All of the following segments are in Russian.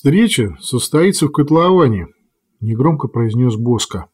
«Встреча состоится в котловане», – негромко произнес Боско.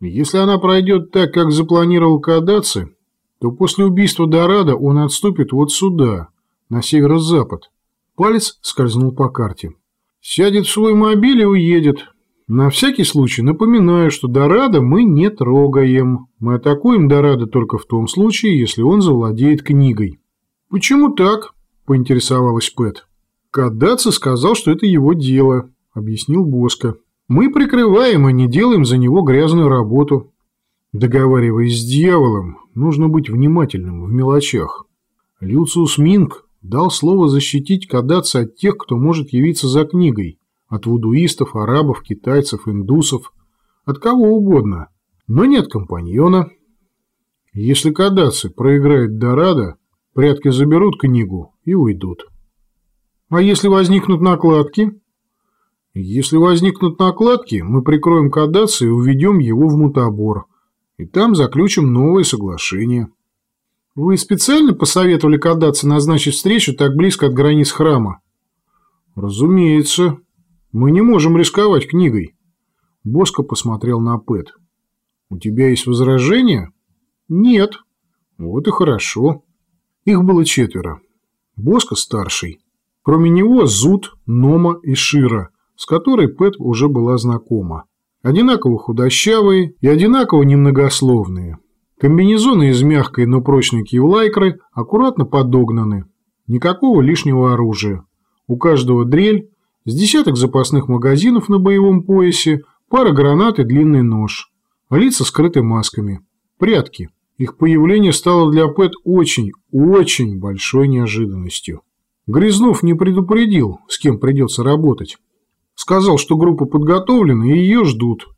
«Если она пройдет так, как запланировал Кадаци, то после убийства Дорадо он отступит вот сюда, на северо-запад». Палец скользнул по карте. «Сядет в свой мобиль и уедет. На всякий случай напоминаю, что Дорадо мы не трогаем. Мы атакуем Дорадо только в том случае, если он завладеет книгой». «Почему так?» – поинтересовалась Пэт. Кадаци сказал, что это его дело, объяснил Боско. Мы прикрываем, а не делаем за него грязную работу. Договариваясь с дьяволом, нужно быть внимательным в мелочах. Люциус Минг дал слово защитить Кадаци от тех, кто может явиться за книгой. От вудуистов, арабов, китайцев, индусов, от кого угодно. Но нет компаньона. Если Кадаци проиграет Дорадо, прятки заберут книгу и уйдут. А если возникнут накладки? Если возникнут накладки, мы прикроем Кадаци и уведем его в мутабор. И там заключим новое соглашение. Вы специально посоветовали Кадаци назначить встречу так близко от границ храма? Разумеется. Мы не можем рисковать книгой. Боско посмотрел на Пэт. У тебя есть возражения? Нет. Вот и хорошо. Их было четверо. Боско старший. Кроме него Зуд, Нома и Шира, с которой Пэт уже была знакома. Одинаково худощавые и одинаково немногословные. Комбинезоны из мягкой, но прочной кевлайкры аккуратно подогнаны. Никакого лишнего оружия. У каждого дрель, с десяток запасных магазинов на боевом поясе, пара гранат и длинный нож. Лица скрыты масками. Прятки. Их появление стало для Пэт очень, очень большой неожиданностью. Грязнов не предупредил, с кем придется работать. Сказал, что группа подготовлена и ее ждут.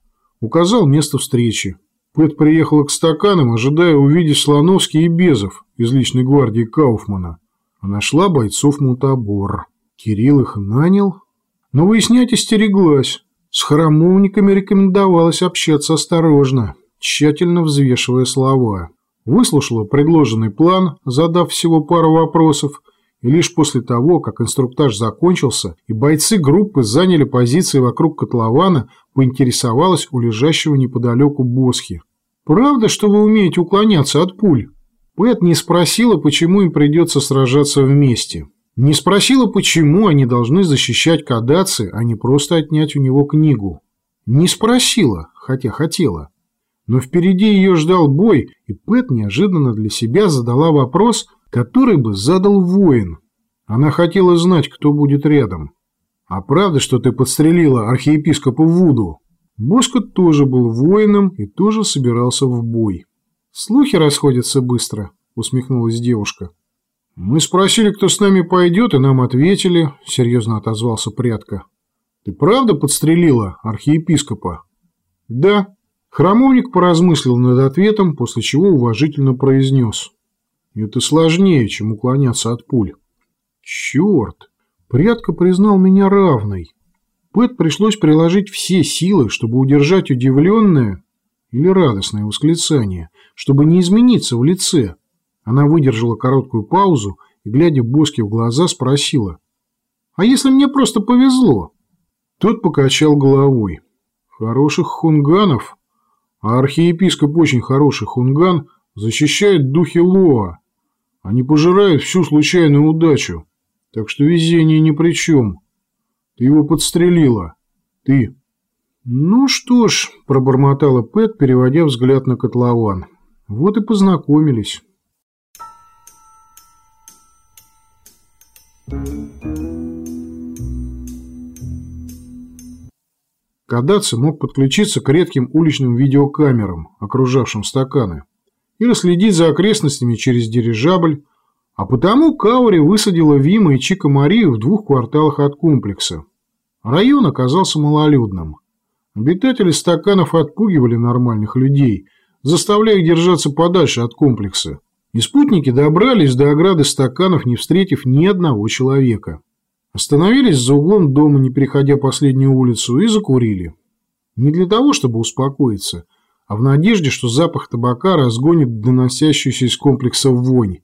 Указал место встречи. Пэт приехала к стаканам, ожидая увидеть Слоновский и Безов из личной гвардии Кауфмана. А нашла бойцов мутабор. Кирилл их нанял, но выяснять остереглась. С храмовниками рекомендовалось общаться осторожно, тщательно взвешивая слова. Выслушала предложенный план, задав всего пару вопросов, и лишь после того, как инструктаж закончился и бойцы группы заняли позиции вокруг котлована, поинтересовалась у лежащего неподалеку Босхи. «Правда, что вы умеете уклоняться от пуль?» Пэт не спросила, почему им придется сражаться вместе. Не спросила, почему они должны защищать Кадаци, а не просто отнять у него книгу. Не спросила, хотя хотела. Но впереди ее ждал бой, и Пэт неожиданно для себя задала вопрос – который бы задал воин. Она хотела знать, кто будет рядом. А правда, что ты подстрелила архиепископа Вуду? Боско тоже был воином и тоже собирался в бой. Слухи расходятся быстро, усмехнулась девушка. Мы спросили, кто с нами пойдет, и нам ответили, серьезно отозвался Прятка. Ты правда подстрелила архиепископа? Да. Храмовник поразмыслил над ответом, после чего уважительно произнес. Это сложнее, чем уклоняться от пуль. Черт! Прядка признал меня равной. Пэт пришлось приложить все силы, чтобы удержать удивленное или радостное восклицание, чтобы не измениться в лице. Она выдержала короткую паузу и, глядя Боске в глаза, спросила. «А если мне просто повезло?» Тот покачал головой. «Хороших хунганов, а архиепископ очень хороший хунган, защищает духи Лоа. Они пожирают всю случайную удачу. Так что везение ни при чем. Ты его подстрелила. Ты. Ну что ж, пробормотала Пэт, переводя взгляд на котлован. Вот и познакомились. Кадаци мог подключиться к редким уличным видеокамерам, окружавшим стаканы и расследить за окрестностями через дирижабль, а потому Каури высадила Вима и Чика Марию в двух кварталах от комплекса. Район оказался малолюдным. Обитатели стаканов отпугивали нормальных людей, заставляя их держаться подальше от комплекса. И спутники добрались до ограды стаканов, не встретив ни одного человека. Остановились за углом дома, не переходя последнюю улицу, и закурили. Не для того, чтобы успокоиться – а в надежде, что запах табака разгонит доносящуюся из комплекса вонь.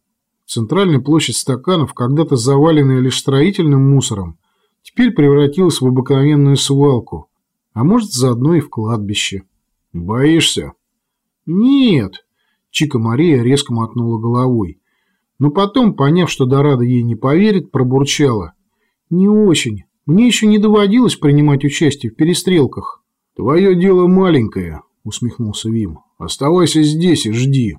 Центральная площадь стаканов, когда-то заваленная лишь строительным мусором, теперь превратилась в обыкновенную свалку, а может, заодно и в кладбище. «Боишься?» «Нет», — Чика Мария резко мотнула головой. Но потом, поняв, что Дорадо ей не поверит, пробурчала. «Не очень. Мне еще не доводилось принимать участие в перестрелках». «Твое дело маленькое», — усмехнулся Вим. «Оставайся здесь и жди».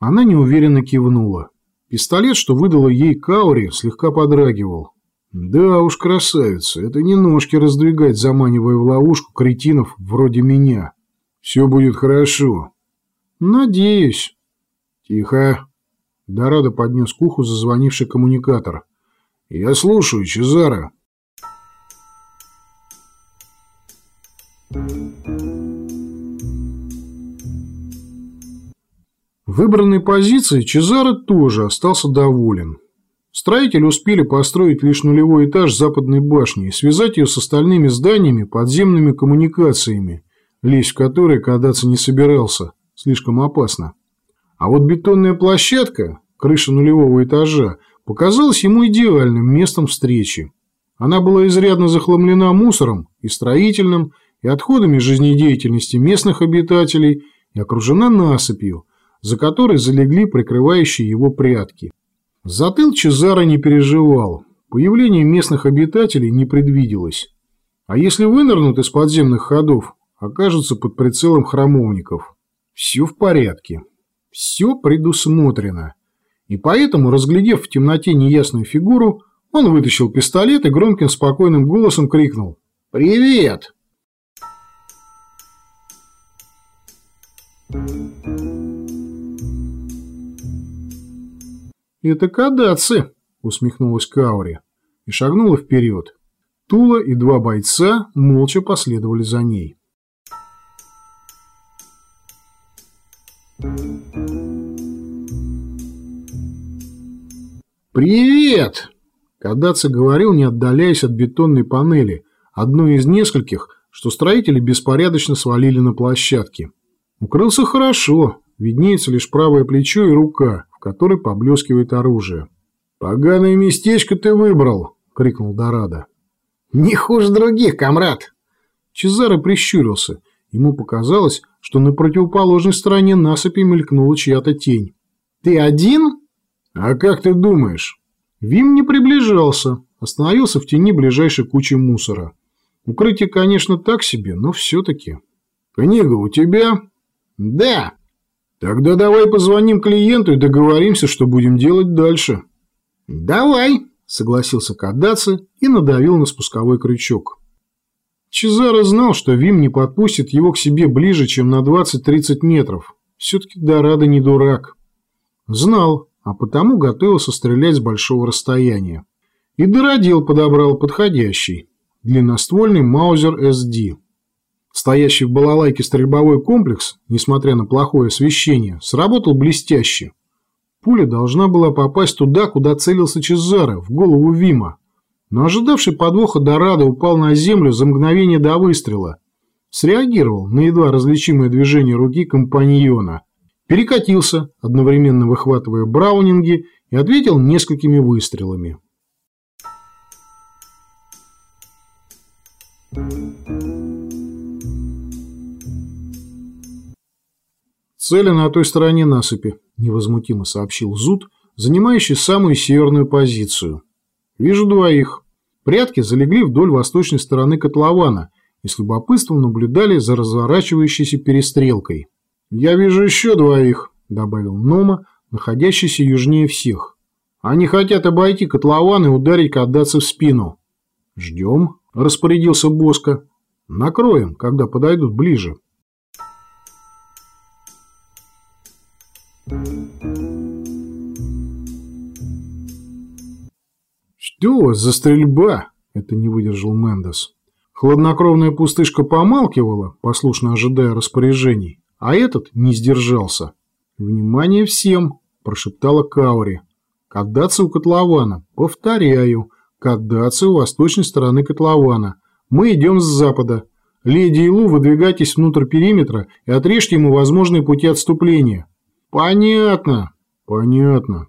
Она неуверенно кивнула. Пистолет, что выдала ей Каури, слегка подрагивал. Да уж, красавица, это не ножки раздвигать, заманивая в ловушку кретинов вроде меня. Все будет хорошо. Надеюсь. Тихо. Дорадо поднес к уху зазвонивший коммуникатор. Я слушаю, Чезаро. Выбранной позиции Чезаро тоже остался доволен. Строители успели построить лишь нулевой этаж западной башни и связать ее с остальными зданиями подземными коммуникациями, лезть в которые кадаться не собирался, слишком опасно. А вот бетонная площадка, крыша нулевого этажа, показалась ему идеальным местом встречи. Она была изрядно захламлена мусором и строительным, и отходами жизнедеятельности местных обитателей, и окружена насыпью, за которой залегли прикрывающие его прятки. Затыл Чезаро не переживал. Появление местных обитателей не предвиделось. А если вынырнут из подземных ходов, окажутся под прицелом храмовников. Все в порядке. Все предусмотрено. И поэтому, разглядев в темноте неясную фигуру, он вытащил пистолет и громким спокойным голосом крикнул «Привет!». «Это кадаци!» – усмехнулась Каури и шагнула вперед. Тула и два бойца молча последовали за ней. «Привет!» Кадаци говорил, не отдаляясь от бетонной панели, одной из нескольких, что строители беспорядочно свалили на площадке. Укрылся хорошо, виднеется лишь правое плечо и рука, которой поблескивает оружие. «Поганое местечко ты выбрал!» — крикнул Дорадо. «Не хуже других, комрад!» Чезаро прищурился. Ему показалось, что на противоположной стороне насыпи мелькнула чья-то тень. «Ты один?» «А как ты думаешь?» Вим не приближался, остановился в тени ближайшей кучи мусора. Укрытие, конечно, так себе, но все-таки. «Книга у тебя?» «Да!» Тогда давай позвоним клиенту и договоримся, что будем делать дальше. Давай, согласился Кадаци и надавил на спусковой крючок. Чезаро знал, что Вим не подпустит его к себе ближе, чем на 20-30 метров. Все-таки Дорадо не дурак. Знал, а потому готовился стрелять с большого расстояния. И Дородил подобрал подходящий, длинноствольный Маузер СД. Стоящий в балалайке стрельбовой комплекс, несмотря на плохое освещение, сработал блестяще. Пуля должна была попасть туда, куда целился Чезаре, в голову Вима. Но ожидавший подвоха Дорадо упал на землю за мгновение до выстрела. Среагировал на едва различимое движение руки компаньона. Перекатился, одновременно выхватывая браунинги, и ответил несколькими выстрелами. Thank you. «Цели на той стороне насыпи», – невозмутимо сообщил Зуд, занимающий самую северную позицию. «Вижу двоих. Прятки залегли вдоль восточной стороны котлована и с любопытством наблюдали за разворачивающейся перестрелкой. «Я вижу еще двоих», – добавил Нома, находящийся южнее всех. «Они хотят обойти котлован и ударить Каддаца в спину». «Ждем», – распорядился Боско. «Накроем, когда подойдут ближе». «Что у вас за стрельба?» – это не выдержал Мендес. Хладнокровная пустышка помалкивала, послушно ожидая распоряжений, а этот не сдержался. «Внимание всем!» – прошептала Каури. «Кадаться у котлована. Повторяю, кадаться у восточной стороны котлована. Мы идем с запада. Леди и Лу, выдвигайтесь внутрь периметра и отрежьте ему возможные пути отступления». «Понятно». «Понятно».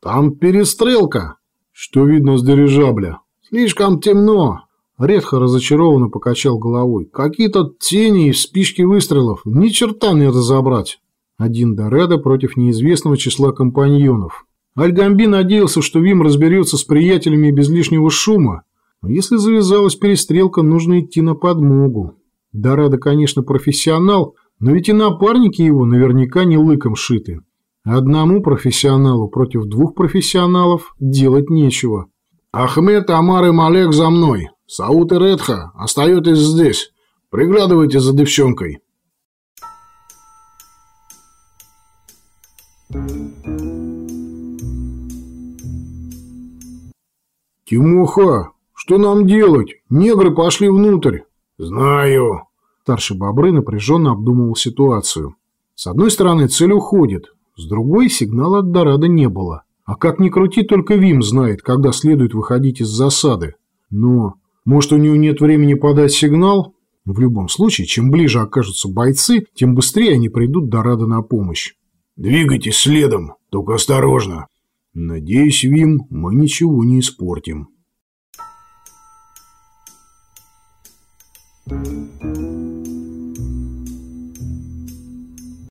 «Там перестрелка, что видно с дирижабля. Слишком темно!» Редко разочарованно покачал головой. «Какие-то тени и спички выстрелов. Ни черта не разобрать!» Один Дорадо против неизвестного числа компаньонов. Альгамби надеялся, что Вим разберется с приятелями без лишнего шума. Но если завязалась перестрелка, нужно идти на подмогу. Дорадо, конечно, профессионал – но ведь и напарники его наверняка не лыком шиты. Одному профессионалу против двух профессионалов делать нечего. «Ахмед, Амар и Малек за мной. Саут и Редха, остаетесь здесь. Приглядывайте за девчонкой». «Тимоха, что нам делать? Негры пошли внутрь». «Знаю». Старший Бобры напряженно обдумывал ситуацию. С одной стороны, цель уходит, с другой сигнала от Дорадо не было. А как ни крути, только Вим знает, когда следует выходить из засады. Но, может, у него нет времени подать сигнал? В любом случае, чем ближе окажутся бойцы, тем быстрее они придут Дорадо на помощь. «Двигайтесь следом, только осторожно!» «Надеюсь, Вим, мы ничего не испортим». Thank you.